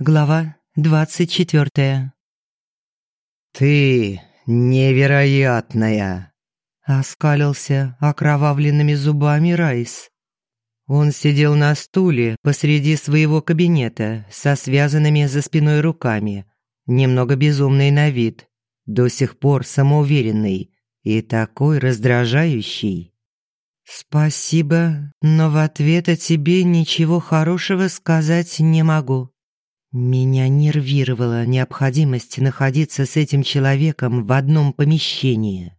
Глава двадцать четвертая. «Ты невероятная!» — оскалился окровавленными зубами Райс. Он сидел на стуле посреди своего кабинета со связанными за спиной руками, немного безумный на вид, до сих пор самоуверенный и такой раздражающий. «Спасибо, но в ответ о тебе ничего хорошего сказать не могу», меня нервировала необходимость находиться с этим человеком в одном помещении.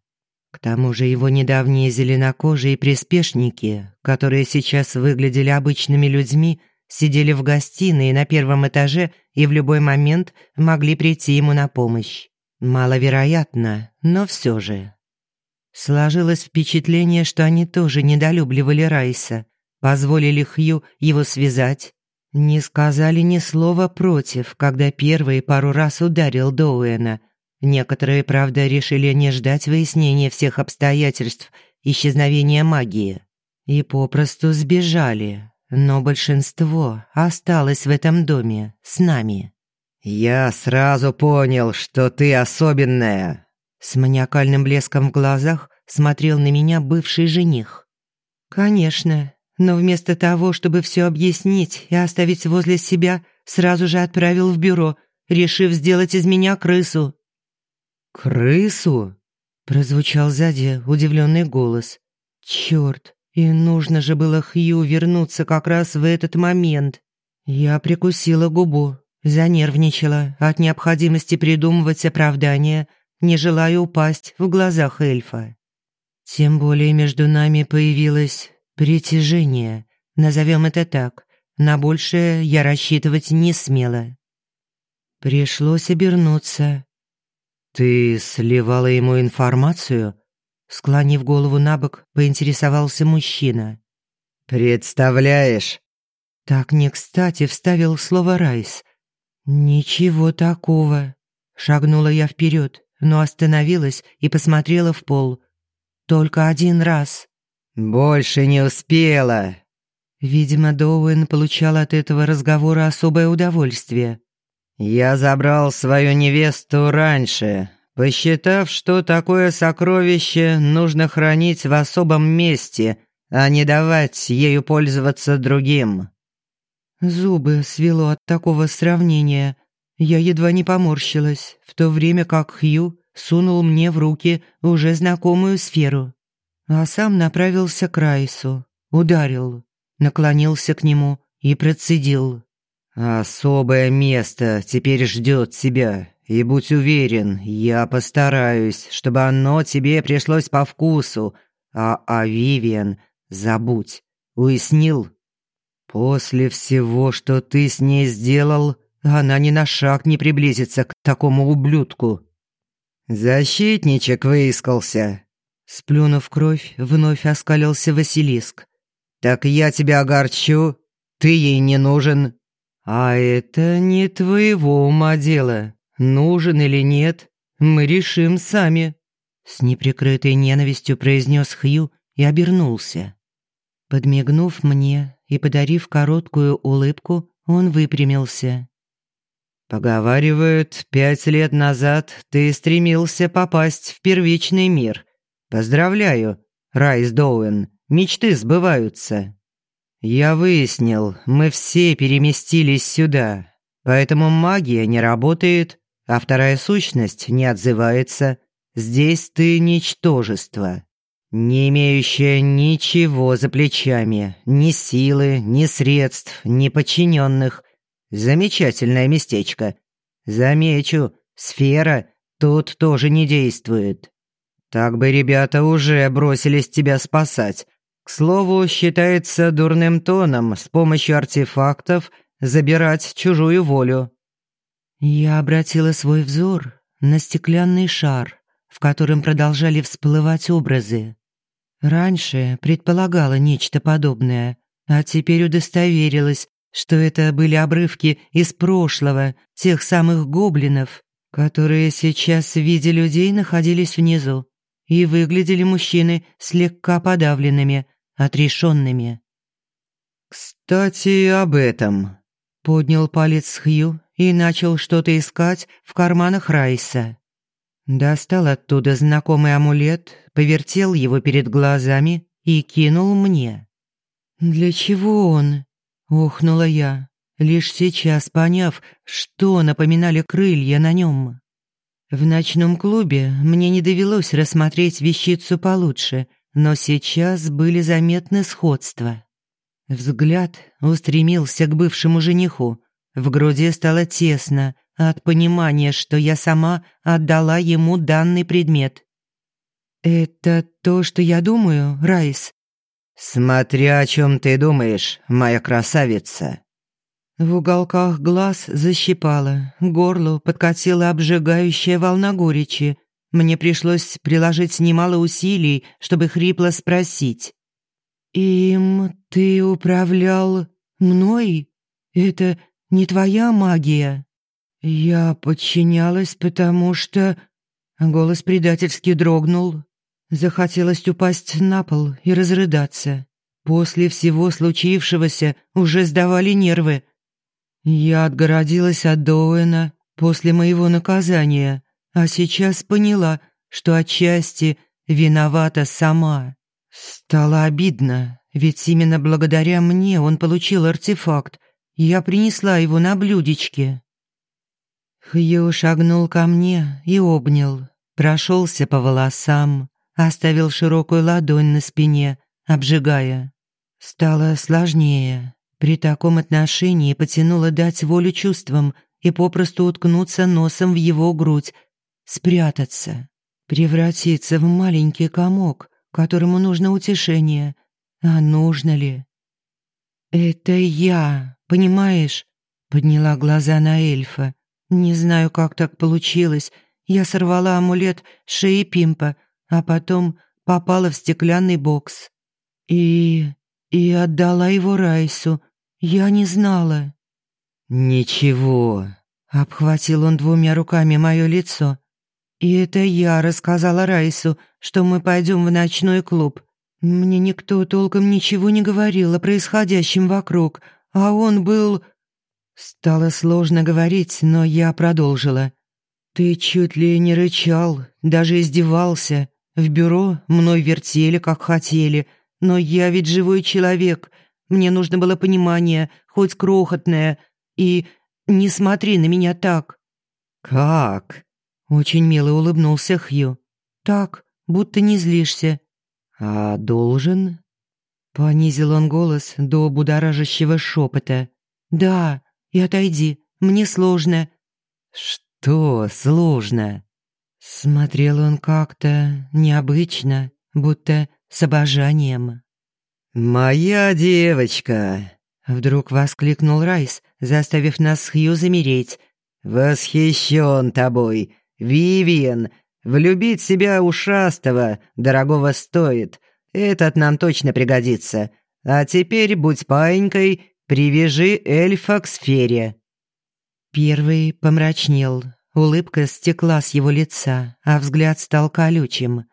К тому же его недавние зеленокожие приспешники, которые сейчас выглядели обычными людьми, сидели в гостиной на первом этаже и в любой момент могли прийти ему на помощь. Маловероятно, но все же. Сложилось впечатление, что они тоже недолюбливали Райса, позволили Хью его связать, не сказали ни слова против, когда первый пару раз ударил Доуэна. Некоторые, правда, решили не ждать выяснения всех обстоятельств исчезновения магии. И попросту сбежали. Но большинство осталось в этом доме с нами. «Я сразу понял, что ты особенная!» С маниакальным блеском в глазах смотрел на меня бывший жених. «Конечно, но вместо того, чтобы все объяснить и оставить возле себя, сразу же отправил в бюро, решив сделать из меня крысу. «Крысу?» – прозвучал сзади удивленный голос. «Черт, и нужно же было Хью вернуться как раз в этот момент». Я прикусила губу, занервничала от необходимости придумывать оправдания, не желая упасть в глазах эльфа. Тем более между нами появилась Притяжение, назовем это так, на большее я рассчитывать не смела. Пришлось обернуться. «Ты сливала ему информацию?» Склонив голову на бок, поинтересовался мужчина. «Представляешь?» Так не кстати вставил слово «Райс». «Ничего такого». Шагнула я вперед, но остановилась и посмотрела в пол. Только один раз. «Больше не успела!» Видимо, Доуэн получал от этого разговора особое удовольствие. «Я забрал свою невесту раньше, посчитав, что такое сокровище нужно хранить в особом месте, а не давать ею пользоваться другим». Зубы свело от такого сравнения. Я едва не поморщилась, в то время как Хью сунул мне в руки уже знакомую сферу а сам направился к Райсу, ударил, наклонился к нему и процедил. «Особое место теперь ждет тебя, и будь уверен, я постараюсь, чтобы оно тебе пришлось по вкусу, а о Вивиан забудь. Уяснил? После всего, что ты с ней сделал, она ни на шаг не приблизится к такому ублюдку». Защитничек выискался, Сплюнув кровь, вновь оскалился Василиск. «Так я тебя огорчу, ты ей не нужен». «А это не твоего ума дело. Нужен или нет, мы решим сами», — с неприкрытой ненавистью произнес Хью и обернулся. Подмигнув мне и подарив короткую улыбку, он выпрямился. «Поговаривают, пять лет назад ты стремился попасть в первичный мир, «Поздравляю, Райс Доуэн, мечты сбываются». «Я выяснил, мы все переместились сюда, поэтому магия не работает, а вторая сущность не отзывается. Здесь ты ничтожество, не имеющее ничего за плечами, ни силы, ни средств, ни подчиненных. Замечательное местечко. Замечу, сфера тут тоже не действует. Так бы ребята уже бросились тебя спасать. К слову, считается дурным тоном с помощью артефактов забирать чужую волю. Я обратила свой взор на стеклянный шар, в котором продолжали всплывать образы. Раньше предполагала нечто подобное, а теперь удостоверилась, что это были обрывки из прошлого, тех самых гоблинов, которые сейчас в виде людей находились внизу и выглядели мужчины слегка подавленными, отрешенными. «Кстати, об этом», — поднял палец Хью и начал что-то искать в карманах Райса. Достал оттуда знакомый амулет, повертел его перед глазами и кинул мне. «Для чего он?» – ухнула я, лишь сейчас поняв, что напоминали крылья на нем. В ночном клубе мне не довелось рассмотреть вещицу получше, но сейчас были заметны сходства. Взгляд устремился к бывшему жениху. В груди стало тесно от понимания, что я сама отдала ему данный предмет. «Это то, что я думаю, Райс?» «Смотря о чем ты думаешь, моя красавица», в уголках глаз защипало, горло подкатила обжигающая волна горечи. Мне пришлось приложить немало усилий, чтобы хрипло спросить. «Им ты управлял мной? Это не твоя магия?» «Я подчинялась, потому что...» Голос предательски дрогнул. Захотелось упасть на пол и разрыдаться. После всего случившегося уже сдавали нервы. Я отгородилась от Доуэна после моего наказания, а сейчас поняла, что отчасти виновата сама. Стало обидно, ведь именно благодаря мне он получил артефакт. Я принесла его на блюдечке. Хью шагнул ко мне и обнял, прошелся по волосам, оставил широкую ладонь на спине, обжигая. Стало сложнее. При таком отношении потянуло дать волю чувствам и попросту уткнуться носом в его грудь, спрятаться, превратиться в маленький комок, которому нужно утешение. А нужно ли? «Это я, понимаешь?» — подняла глаза на эльфа. «Не знаю, как так получилось. Я сорвала амулет с шеи Пимпа, а потом попала в стеклянный бокс. И... и отдала его Райсу, я не знала. Ничего. Обхватил он двумя руками мое лицо. И это я рассказала Райсу, что мы пойдем в ночной клуб. Мне никто толком ничего не говорил о происходящем вокруг, а он был... Стало сложно говорить, но я продолжила. Ты чуть ли не рычал, даже издевался. В бюро мной вертели, как хотели, но я ведь живой человек — мне нужно было понимание, хоть крохотное, и не смотри на меня так». «Как?» — очень мило улыбнулся Хью. «Так, будто не злишься». «А должен?» Понизил он голос до будоражащего шепота. «Да, и отойди, мне сложно». «Что сложно?» Смотрел он как-то необычно, будто с обожанием. «Моя девочка!» Вдруг воскликнул Райс, заставив нас с Хью замереть. «Восхищен тобой, Вивиан! Влюбить себя ушастого дорогого стоит. Этот нам точно пригодится. А теперь будь паинькой, привяжи эльфа к сфере». Первый помрачнел. Улыбка стекла с его лица, а взгляд стал колючим.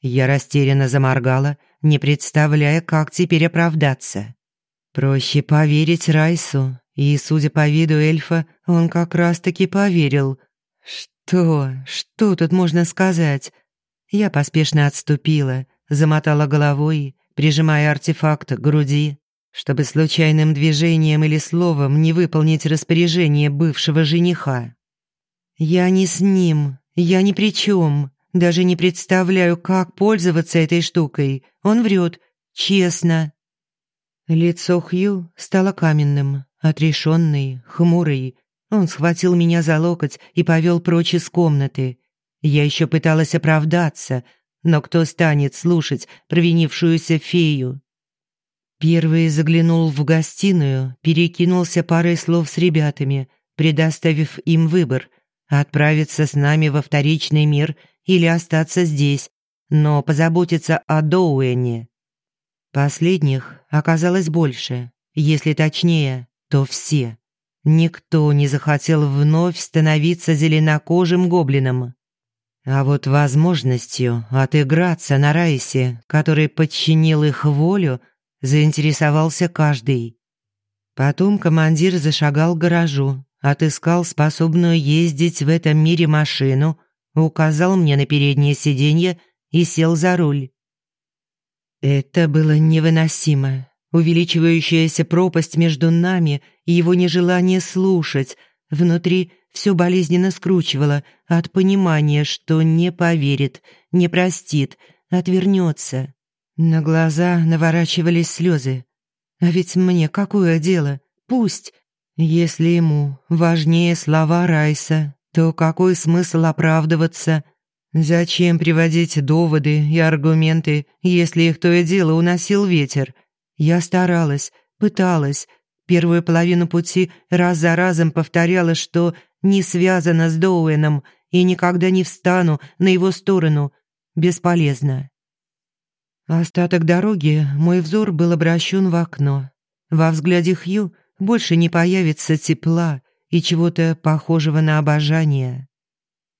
Я растерянно заморгала — не представляя, как теперь оправдаться. Проще поверить Райсу, и, судя по виду эльфа, он как раз-таки поверил. Что, что тут можно сказать? Я поспешно отступила, замотала головой, прижимая артефакт к груди, чтобы случайным движением или словом не выполнить распоряжение бывшего жениха. «Я не с ним, я ни при чем. Даже не представляю, как пользоваться этой штукой. Он врет. Честно». Лицо Хью стало каменным, отрешенный, хмурый. Он схватил меня за локоть и повел прочь из комнаты. Я еще пыталась оправдаться, но кто станет слушать провинившуюся фею? Первый заглянул в гостиную, перекинулся парой слов с ребятами, предоставив им выбор – отправиться с нами во вторичный мир – или остаться здесь, но позаботиться о Доуэне. Последних оказалось больше, если точнее, то все. Никто не захотел вновь становиться зеленокожим гоблином. А вот возможностью отыграться на Райсе, который подчинил их волю, заинтересовался каждый. Потом командир зашагал к гаражу, отыскал способную ездить в этом мире машину, указал мне на переднее сиденье и сел за руль. Это было невыносимо. Увеличивающаяся пропасть между нами и его нежелание слушать. Внутри все болезненно скручивало от понимания, что не поверит, не простит, отвернется. На глаза наворачивались слезы. А ведь мне какое дело? Пусть. Если ему важнее слова Райса, то какой смысл оправдываться? Зачем приводить доводы и аргументы, если их то и дело уносил ветер? Я старалась, пыталась. Первую половину пути раз за разом повторяла, что не связана с Доуэном и никогда не встану на его сторону. Бесполезно. Остаток дороги мой взор был обращен в окно. Во взгляде Хью больше не появится тепла и чего-то похожего на обожание.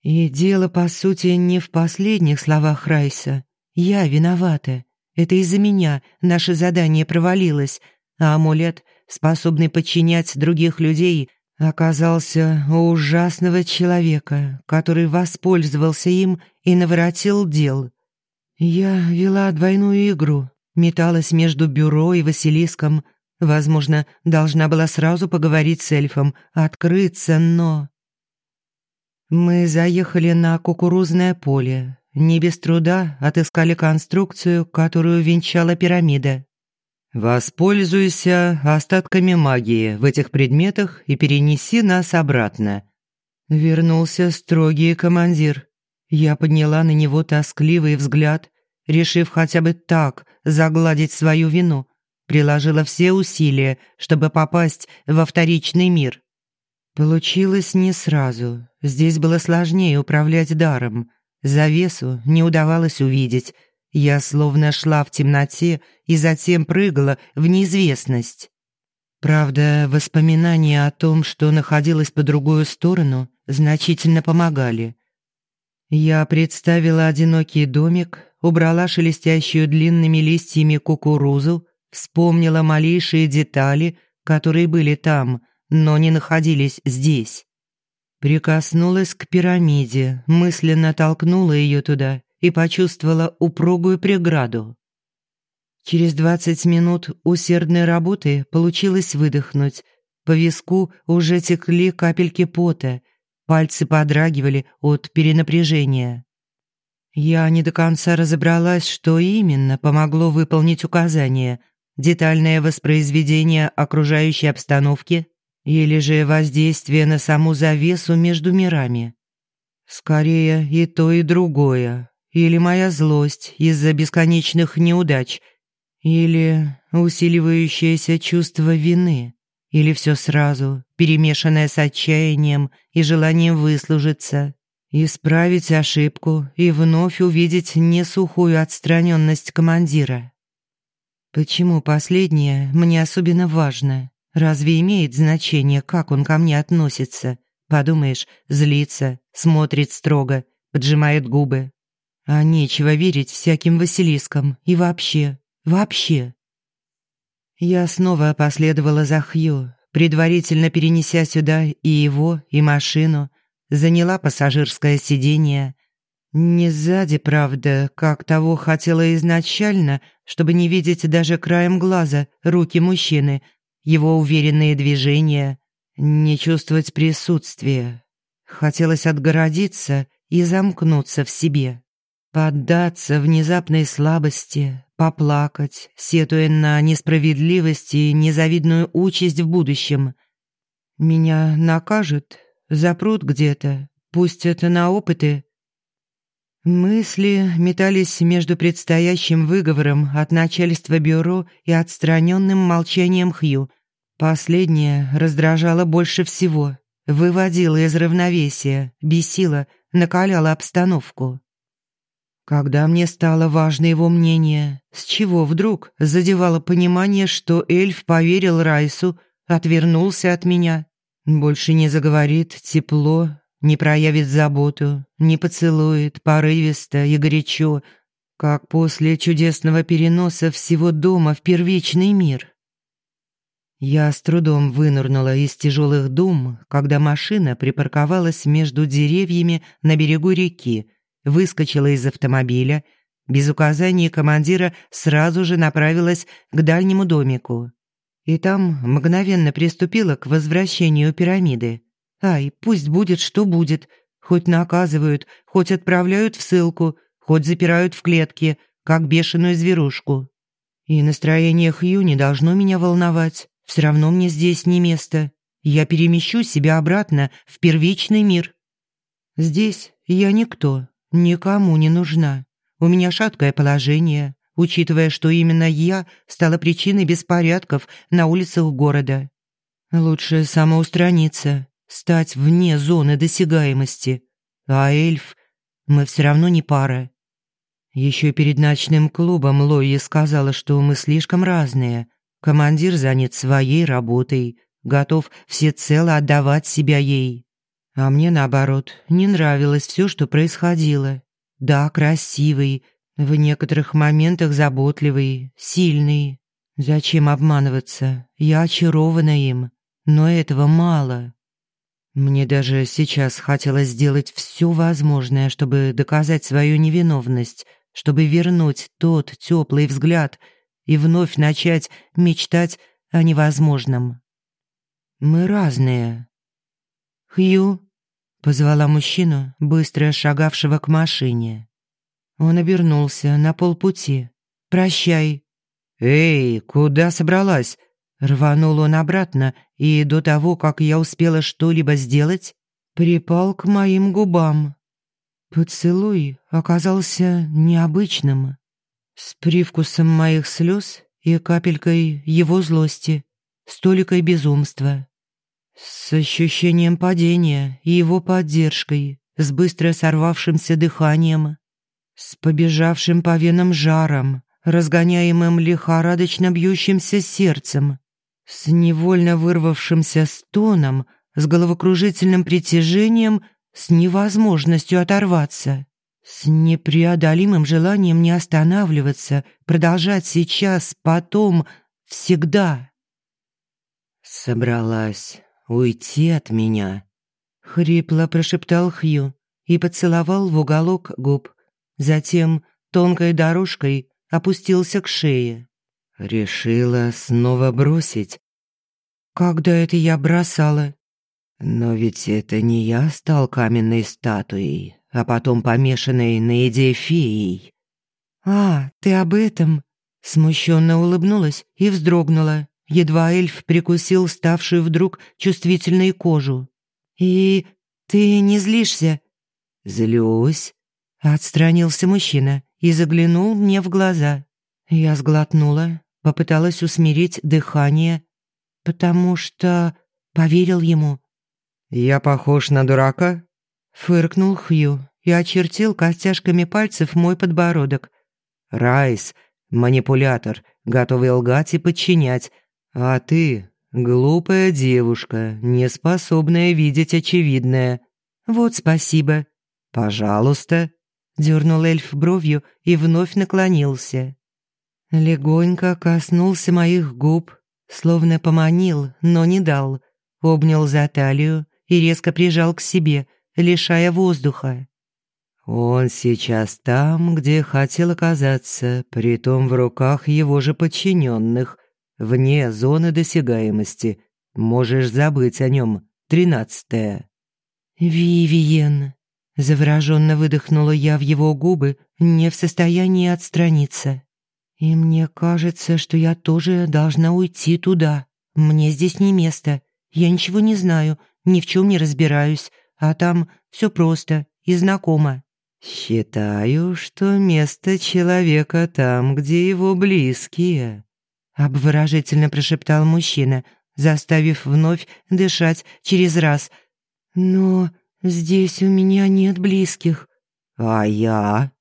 И дело, по сути, не в последних словах Райса. Я виновата. Это из-за меня наше задание провалилось, а амулет, способный подчинять других людей, оказался у ужасного человека, который воспользовался им и наворотил дел. Я вела двойную игру, металась между бюро и Василиском. Возможно, должна была сразу поговорить с эльфом, открыться, но... Мы заехали на кукурузное поле. Не без труда отыскали конструкцию, которую венчала пирамида. «Воспользуйся остатками магии в этих предметах и перенеси нас обратно», Вернулся строгий командир. Я подняла на него тоскливый взгляд, решив хотя бы так загладить свою вину. Приложила все усилия, чтобы попасть во вторичный мир. Получилось не сразу. Здесь было сложнее управлять даром. Завесу не удавалось увидеть. Я словно шла в темноте и затем прыгала в неизвестность. Правда, воспоминания о том, что находилась по другую сторону, значительно помогали. Я представила одинокий домик, убрала шелестящую длинными листьями кукурузу, вспомнила малейшие детали, которые были там, но не находились здесь. Прикоснулась к пирамиде, мысленно толкнула ее туда и почувствовала упругую преграду. Через двадцать минут усердной работы получилось выдохнуть. По виску уже текли капельки пота, Пальцы подрагивали от перенапряжения. Я не до конца разобралась, что именно помогло выполнить указание. Детальное воспроизведение окружающей обстановки или же воздействие на саму завесу между мирами. Скорее и то, и другое. Или моя злость из-за бесконечных неудач, или усиливающееся чувство вины. Или все сразу, перемешанное с отчаянием и желанием выслужиться, исправить ошибку и вновь увидеть несухую отстраненность командира. Почему последнее мне особенно важно? Разве имеет значение, как он ко мне относится? Подумаешь, злится, смотрит строго, поджимает губы. А нечего верить всяким Василискам и вообще, вообще. Я снова последовала за Хью, предварительно перенеся сюда и его, и машину, заняла пассажирское сиденье. Не сзади, правда, как того хотела изначально, чтобы не видеть даже краем глаза руки мужчины, его уверенные движения, не чувствовать присутствия. Хотелось отгородиться и замкнуться в себе, поддаться внезапной слабости, поплакать, сетуя на несправедливость и незавидную участь в будущем. Меня накажут, запрут где-то, пустят на опыты. Мысли метались между предстоящим выговором от начальства бюро и отстраненным молчанием Хью. Последнее раздражало больше всего, выводило из равновесия, бесило, накаляло обстановку. Когда мне стало важно его мнение, с чего вдруг задевало понимание, что эльф поверил Райсу, отвернулся от меня, больше не заговорит тепло, не проявит заботу, не поцелует порывисто и горячо, как после чудесного переноса всего дома в первичный мир. Я с трудом вынырнула из тяжелых дум, когда машина припарковалась между деревьями на берегу реки, выскочила из автомобиля, без указаний командира сразу же направилась к дальнему домику. И там мгновенно приступила к возвращению пирамиды. Ай, пусть будет, что будет. Хоть наказывают, хоть отправляют в ссылку, хоть запирают в клетке, как бешеную зверушку. И настроение Хью не должно меня волновать. Все равно мне здесь не место. Я перемещу себя обратно в первичный мир. Здесь я никто, никому не нужна. У меня шаткое положение, учитывая, что именно я стала причиной беспорядков на улицах города. Лучше самоустраниться, стать вне зоны досягаемости. А эльф, мы все равно не пара. Еще перед ночным клубом Лои сказала, что мы слишком разные – Командир занят своей работой, готов всецело отдавать себя ей. А мне, наоборот, не нравилось все, что происходило. Да, красивый, в некоторых моментах заботливый, сильный. Зачем обманываться? Я очарована им, но этого мало. Мне даже сейчас хотелось сделать все возможное, чтобы доказать свою невиновность, чтобы вернуть тот теплый взгляд — и вновь начать мечтать о невозможном. Мы разные. «Хью», — позвала мужчину, быстро шагавшего к машине. Он обернулся на полпути. «Прощай». «Эй, куда собралась?» Рванул он обратно, и до того, как я успела что-либо сделать, припал к моим губам. Поцелуй оказался необычным с привкусом моих слез и капелькой его злости, столикой безумства. С ощущением падения и его поддержкой, с быстро сорвавшимся дыханием, с побежавшим по венам жаром, разгоняемым лихорадочно бьющимся сердцем, с невольно вырвавшимся стоном, с головокружительным притяжением, с невозможностью оторваться. С непреодолимым желанием не останавливаться, продолжать сейчас, потом, всегда. «Собралась уйти от меня», — хрипло прошептал Хью и поцеловал в уголок губ. Затем тонкой дорожкой опустился к шее. «Решила снова бросить?» «Когда это я бросала?» «Но ведь это не я стал каменной статуей, а потом помешанной на еде феей. «А, ты об этом?» Смущенно улыбнулась и вздрогнула. Едва эльф прикусил ставшую вдруг чувствительной кожу. «И ты не злишься?» «Злюсь», — отстранился мужчина и заглянул мне в глаза. Я сглотнула, попыталась усмирить дыхание, потому что поверил ему. «Я похож на дурака?» Фыркнул Хью и очертил костяшками пальцев мой подбородок. «Райс, манипулятор, готовый лгать и подчинять. А ты, глупая девушка, не способная видеть очевидное. Вот спасибо. Пожалуйста». Дернул эльф бровью и вновь наклонился. Легонько коснулся моих губ, словно поманил, но не дал. Обнял за талию и резко прижал к себе – лишая воздуха. Он сейчас там, где хотел оказаться, притом в руках его же подчиненных, вне зоны досягаемости. Можешь забыть о нем. Тринадцатое. «Вивиен», — завороженно выдохнула я в его губы, не в состоянии отстраниться. «И мне кажется, что я тоже должна уйти туда. Мне здесь не место. Я ничего не знаю, ни в чем не разбираюсь а там все просто и знакомо. «Считаю, что место человека там, где его близкие», — обворожительно прошептал мужчина, заставив вновь дышать через раз. «Но здесь у меня нет близких». «А я?»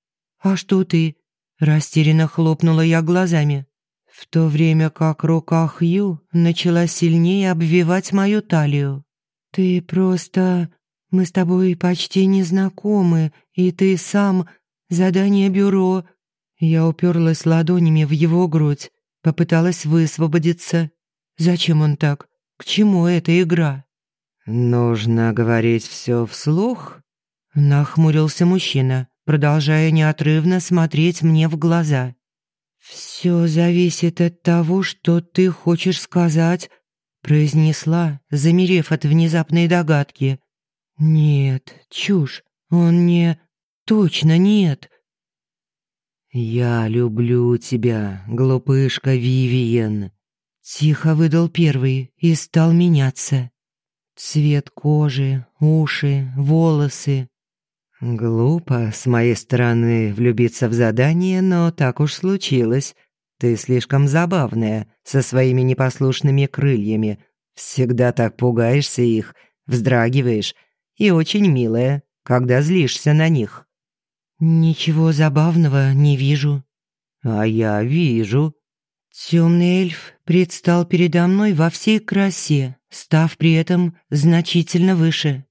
«А что ты?» — растерянно хлопнула я глазами, в то время как рука Хью начала сильнее обвивать мою талию. «Ты просто мы с тобой почти не знакомы, и ты сам задание бюро». Я уперлась ладонями в его грудь, попыталась высвободиться. Зачем он так? К чему эта игра?» «Нужно говорить все вслух?» Нахмурился мужчина, продолжая неотрывно смотреть мне в глаза. «Все зависит от того, что ты хочешь сказать», произнесла, замерев от внезапной догадки. «Нет, чушь, он не... Точно нет!» «Я люблю тебя, глупышка Вивиен», — тихо выдал первый и стал меняться. Цвет кожи, уши, волосы. «Глупо с моей стороны влюбиться в задание, но так уж случилось. Ты слишком забавная, со своими непослушными крыльями. Всегда так пугаешься их, вздрагиваешь, и очень милая, когда злишься на них». «Ничего забавного не вижу». «А я вижу». Темный эльф предстал передо мной во всей красе, став при этом значительно выше.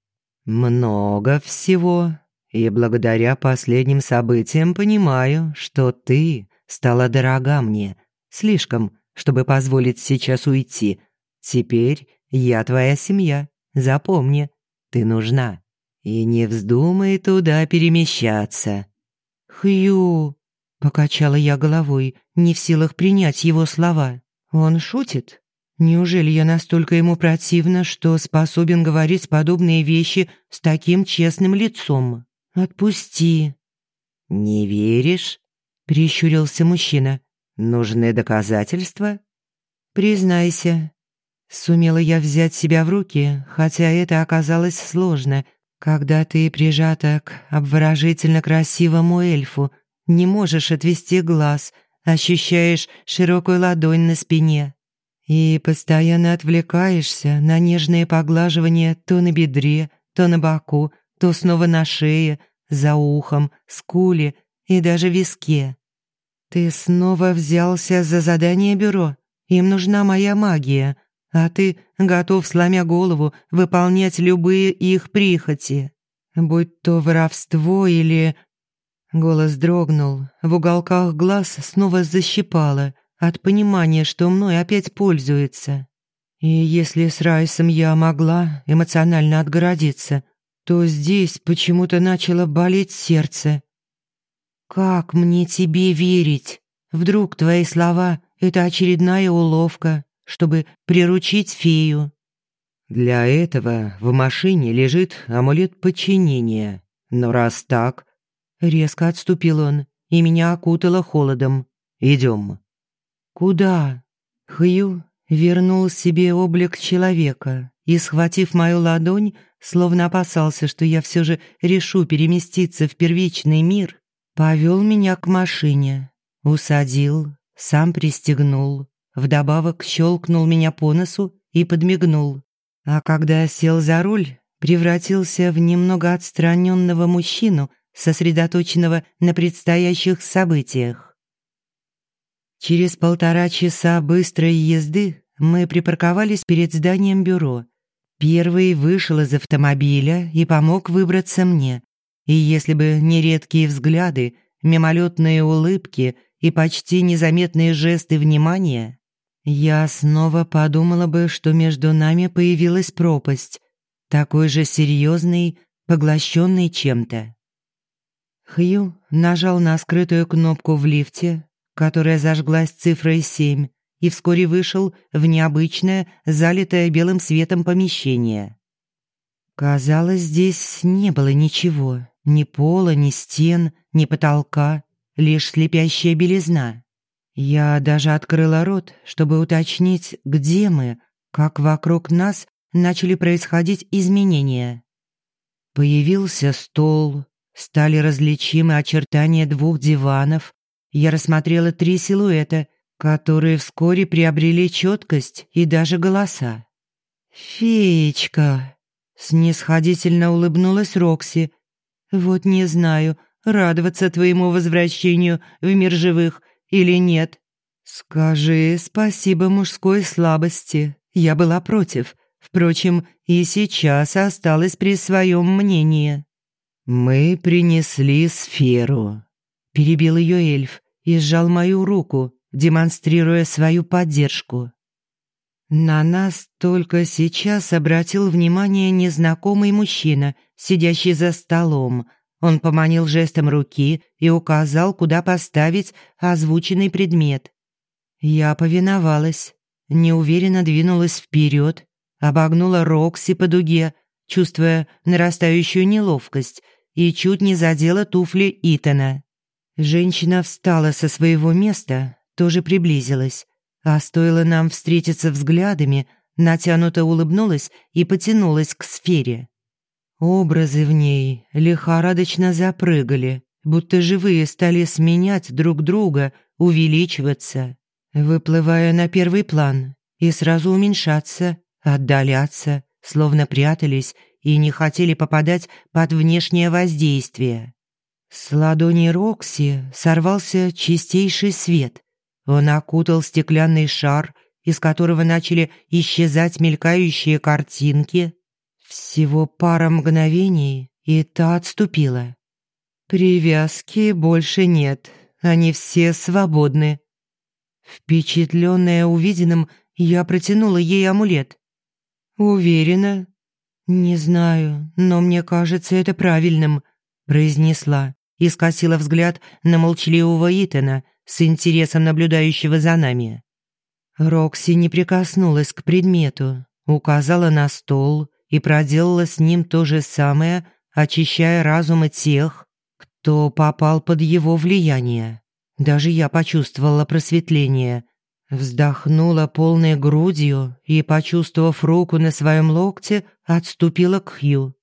«Много всего. И благодаря последним событиям понимаю, что ты стала дорога мне. Слишком, чтобы позволить сейчас уйти. Теперь я твоя семья. Запомни, ты нужна. И не вздумай туда перемещаться». «Хью!» — покачала я головой, не в силах принять его слова. «Он шутит? Неужели я настолько ему противна, что способен говорить подобные вещи с таким честным лицом? Отпусти!» «Не веришь?» — прищурился мужчина. «Нужны доказательства?» «Признайся». Сумела я взять себя в руки, хотя это оказалось сложно — когда ты прижата к обворожительно красивому эльфу, не можешь отвести глаз, ощущаешь широкую ладонь на спине и постоянно отвлекаешься на нежные поглаживания то на бедре, то на боку, то снова на шее, за ухом, скуле и даже виске. Ты снова взялся за задание бюро. Им нужна моя магия — а ты готов, сломя голову, выполнять любые их прихоти, будь то воровство или...» Голос дрогнул, в уголках глаз снова защипало от понимания, что мной опять пользуется. И если с Райсом я могла эмоционально отгородиться, то здесь почему-то начало болеть сердце. «Как мне тебе верить? Вдруг твои слова — это очередная уловка, чтобы приручить фею. Для этого в машине лежит амулет подчинения. Но раз так... Резко отступил он, и меня окутало холодом. Идем. Куда? Хью вернул себе облик человека и, схватив мою ладонь, словно опасался, что я все же решу переместиться в первичный мир, повел меня к машине, усадил, сам пристегнул, Вдобавок щелкнул меня по носу и подмигнул. А когда сел за руль, превратился в немного отстраненного мужчину, сосредоточенного на предстоящих событиях. Через полтора часа быстрой езды мы припарковались перед зданием бюро. Первый вышел из автомобиля и помог выбраться мне. И если бы не редкие взгляды, мимолетные улыбки и почти незаметные жесты внимания, я снова подумала бы, что между нами появилась пропасть, такой же серьезный, поглощенный чем-то. Хью нажал на скрытую кнопку в лифте, которая зажглась цифрой 7, и вскоре вышел в необычное, залитое белым светом помещение. Казалось, здесь не было ничего, ни пола, ни стен, ни потолка, лишь слепящая белизна. Я даже открыла рот, чтобы уточнить, где мы, как вокруг нас начали происходить изменения. Появился стол, стали различимы очертания двух диванов. Я рассмотрела три силуэта, которые вскоре приобрели четкость и даже голоса. «Феечка!» — снисходительно улыбнулась Рокси. «Вот не знаю, радоваться твоему возвращению в мир живых или нет? Скажи спасибо мужской слабости. Я была против. Впрочем, и сейчас осталась при своем мнении. Мы принесли сферу. Перебил ее эльф и сжал мою руку, демонстрируя свою поддержку. На нас только сейчас обратил внимание незнакомый мужчина, сидящий за столом. Он поманил жестом руки и указал, куда поставить озвученный предмет. Я повиновалась, неуверенно двинулась вперед, обогнула Рокси по дуге, чувствуя нарастающую неловкость, и чуть не задела туфли Итана. Женщина встала со своего места, тоже приблизилась, а стоило нам встретиться взглядами, натянуто улыбнулась и потянулась к сфере. Образы в ней лихорадочно запрыгали, будто живые стали сменять друг друга, увеличиваться, выплывая на первый план и сразу уменьшаться, отдаляться, словно прятались и не хотели попадать под внешнее воздействие. С ладони Рокси сорвался чистейший свет. Он окутал стеклянный шар, из которого начали исчезать мелькающие картинки. Всего пара мгновений, и та отступила. Привязки больше нет, они все свободны. Впечатленная увиденным, я протянула ей амулет. «Уверена?» «Не знаю, но мне кажется это правильным», – произнесла и скосила взгляд на молчаливого Итана, с интересом наблюдающего за нами. Рокси не прикоснулась к предмету, указала на стол и проделала с ним то же самое, очищая разумы тех, кто попал под его влияние. Даже я почувствовала просветление. Вздохнула полной грудью и, почувствовав руку на своем локте, отступила к Хью.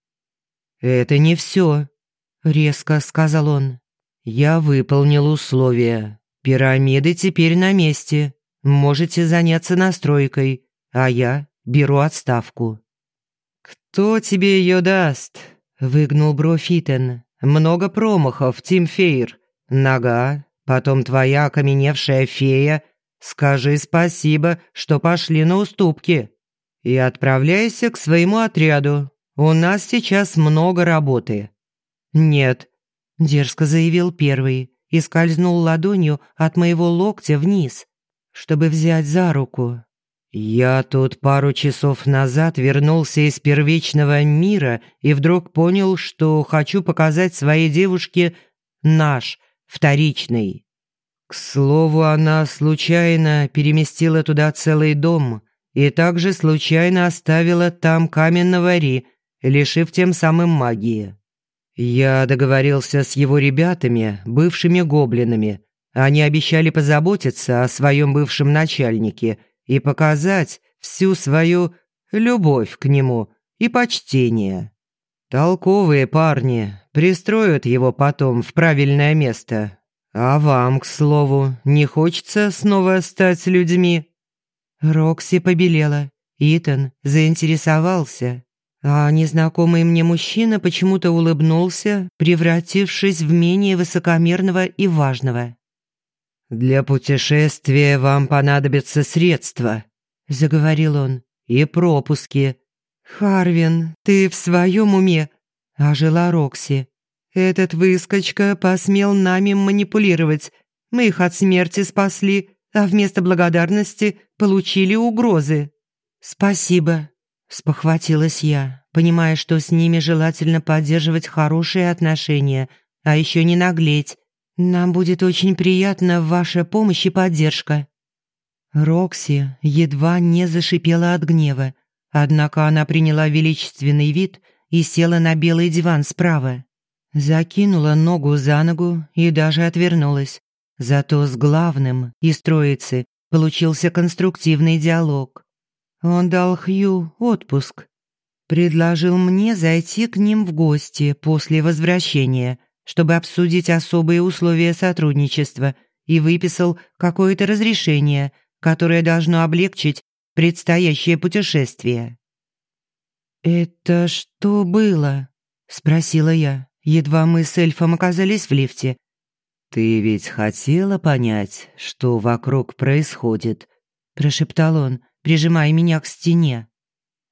«Это не все», — резко сказал он. «Я выполнил условия. Пирамиды теперь на месте. Можете заняться настройкой, а я беру отставку». «Кто тебе ее даст?» — выгнул бровь Итан. «Много промахов, Тим Фейр. Нога, потом твоя окаменевшая фея. Скажи спасибо, что пошли на уступки. И отправляйся к своему отряду. У нас сейчас много работы». «Нет», — дерзко заявил первый и скользнул ладонью от моего локтя вниз, чтобы взять за руку. Я тут пару часов назад вернулся из первичного мира и вдруг понял, что хочу показать своей девушке наш, вторичный. К слову, она случайно переместила туда целый дом и также случайно оставила там каменного Ри, лишив тем самым магии. Я договорился с его ребятами, бывшими гоблинами. Они обещали позаботиться о своем бывшем начальнике и показать всю свою любовь к нему и почтение. Толковые парни пристроят его потом в правильное место. А вам, к слову, не хочется снова стать людьми?» Рокси побелела. Итан заинтересовался а незнакомый мне мужчина почему-то улыбнулся, превратившись в менее высокомерного и важного. «Для путешествия вам понадобятся средства», — заговорил он, — «и пропуски». «Харвин, ты в своем уме?» — ожила Рокси. «Этот выскочка посмел нами манипулировать. Мы их от смерти спасли, а вместо благодарности получили угрозы». «Спасибо», Спохватилась я, понимая, что с ними желательно поддерживать хорошие отношения, а еще не наглеть. Нам будет очень приятна ваша помощь и поддержка. Рокси едва не зашипела от гнева, однако она приняла величественный вид и села на белый диван справа. Закинула ногу за ногу и даже отвернулась. Зато с главным из троицы получился конструктивный диалог. Он дал Хью отпуск. Предложил мне зайти к ним в гости после возвращения, чтобы обсудить особые условия сотрудничества и выписал какое-то разрешение, которое должно облегчить предстоящее путешествие. «Это что было?» — спросила я, едва мы с эльфом оказались в лифте. «Ты ведь хотела понять, что вокруг происходит?» — прошептал он, прижимая меня к стене.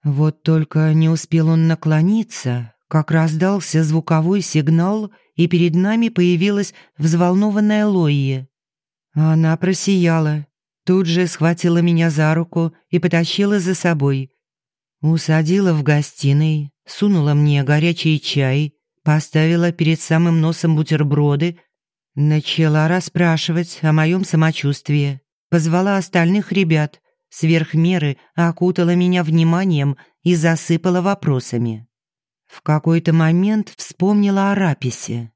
Вот только не успел он наклониться, как раздался звуковой сигнал, и перед нами появилась взволнованная Лои. Она просияла. тут же схватила меня за руку и потащила за собой. Усадила в гостиной, сунула мне горячий чай, поставила перед самым носом бутерброды, начала расспрашивать о моем самочувствии, позвала остальных ребят, сверх меры окутала меня вниманием и засыпала вопросами. В какой-то момент вспомнила о раписе.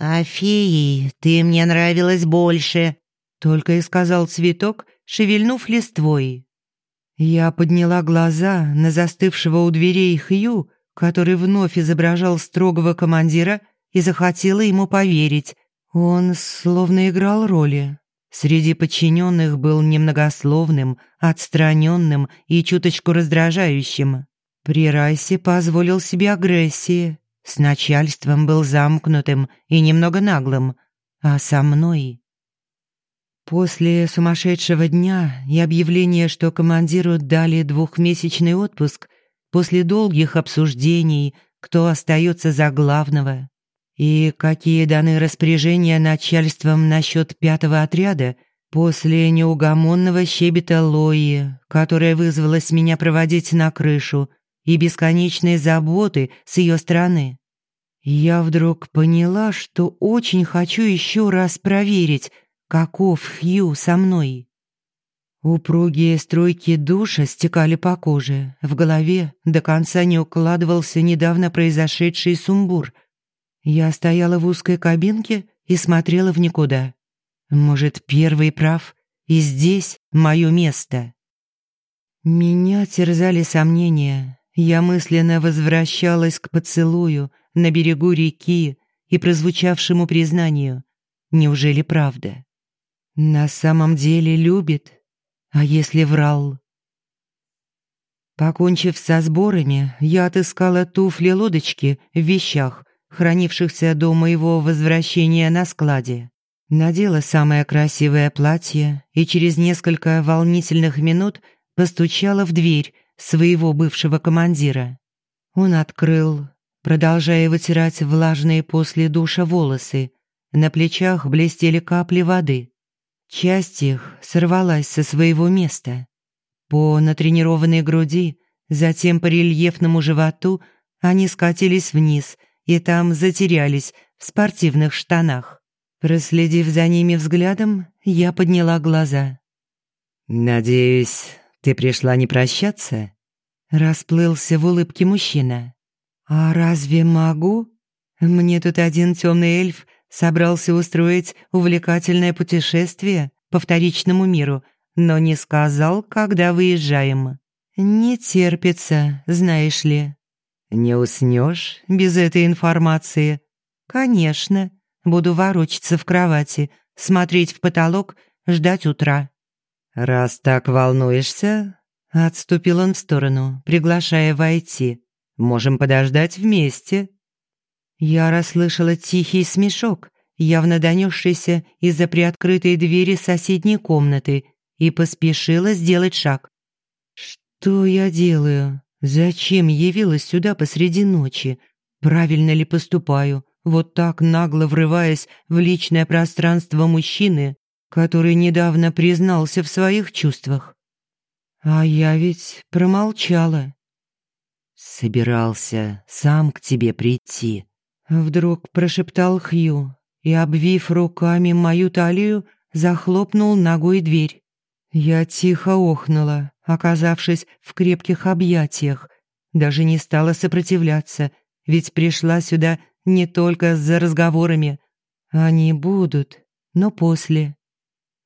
«А феей ты мне нравилась больше», — только и сказал цветок, шевельнув листвой. Я подняла глаза на застывшего у дверей Хью, который вновь изображал строгого командира, и захотела ему поверить. Он словно играл роли. Среди подчиненных был немногословным, отстраненным и чуточку раздражающим. При Райсе позволил себе агрессии. С начальством был замкнутым и немного наглым. А со мной... После сумасшедшего дня и объявления, что командиру дали двухмесячный отпуск, после долгих обсуждений, кто остается за главного, и какие даны распоряжения начальством насчет пятого отряда, после неугомонного щебета Лои, которая вызвалась меня проводить на крышу, и бесконечной заботы с ее стороны. Я вдруг поняла, что очень хочу еще раз проверить, каков Хью со мной. Упругие струйки душа стекали по коже, в голове до конца не укладывался недавно произошедший сумбур. Я стояла в узкой кабинке и смотрела в никуда. Может, первый прав, и здесь мое место. Меня терзали сомнения, я мысленно возвращалась к поцелую на берегу реки и прозвучавшему признанию. Неужели правда? На самом деле любит? А если врал? Покончив со сборами, я отыскала туфли-лодочки в вещах, хранившихся до моего возвращения на складе. Надела самое красивое платье и через несколько волнительных минут постучала в дверь, своего бывшего командира. Он открыл, продолжая вытирать влажные после душа волосы. На плечах блестели капли воды. Часть их сорвалась со своего места. По натренированной груди, затем по рельефному животу они скатились вниз и там затерялись в спортивных штанах. Проследив за ними взглядом, я подняла глаза. «Надеюсь, ты пришла не прощаться?» Расплылся в улыбке мужчина. «А разве могу? Мне тут один темный эльф собрался устроить увлекательное путешествие по вторичному миру, но не сказал, когда выезжаем. Не терпится, знаешь ли». «Не уснешь без этой информации?» «Конечно. Буду ворочаться в кровати, смотреть в потолок, ждать утра». «Раз так волнуешься...» Отступил он в сторону, приглашая войти. «Можем подождать вместе». Я расслышала тихий смешок, явно донесшийся из-за приоткрытой двери соседней комнаты, и поспешила сделать шаг. «Что я делаю? Зачем явилась сюда посреди ночи? Правильно ли поступаю, вот так нагло врываясь в личное пространство мужчины, который недавно признался в своих чувствах. А я ведь промолчала. Собирался сам к тебе прийти. Вдруг прошептал Хью и, обвив руками мою талию, захлопнул ногой дверь. Я тихо охнула, оказавшись в крепких объятиях. Даже не стала сопротивляться, ведь пришла сюда не только за разговорами. Они будут, но после.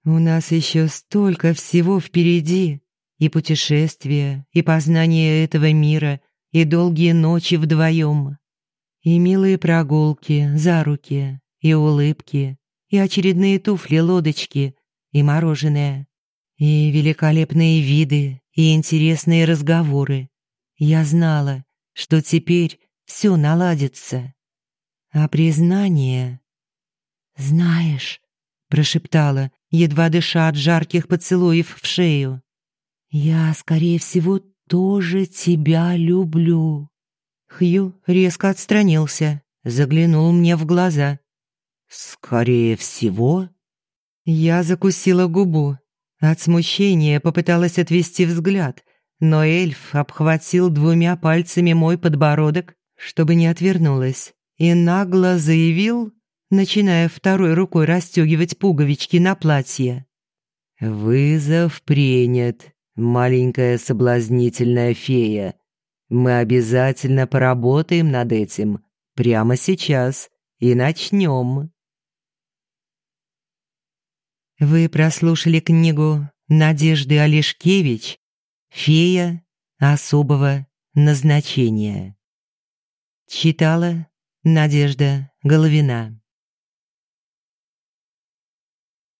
У нас еще столько всего впереди. И путешествия, и познание этого мира, и долгие ночи вдвоем. И милые прогулки за руки, и улыбки, и очередные туфли-лодочки, и мороженое, и великолепные виды, и интересные разговоры. Я знала, что теперь все наладится. А признание... «Знаешь», — прошептала, едва дыша от жарких поцелуев в шею. «Я, скорее всего, тоже тебя люблю». Хью резко отстранился, заглянул мне в глаза. «Скорее всего?» Я закусила губу. От смущения попыталась отвести взгляд, но эльф обхватил двумя пальцами мой подбородок, чтобы не отвернулась, и нагло заявил, начиная второй рукой расстегивать пуговички на платье. «Вызов принят, маленькая соблазнительная фея. Мы обязательно поработаем над этим прямо сейчас и начнем». Вы прослушали книгу Надежды Олешкевич «Фея особого назначения». Читала Надежда Головина.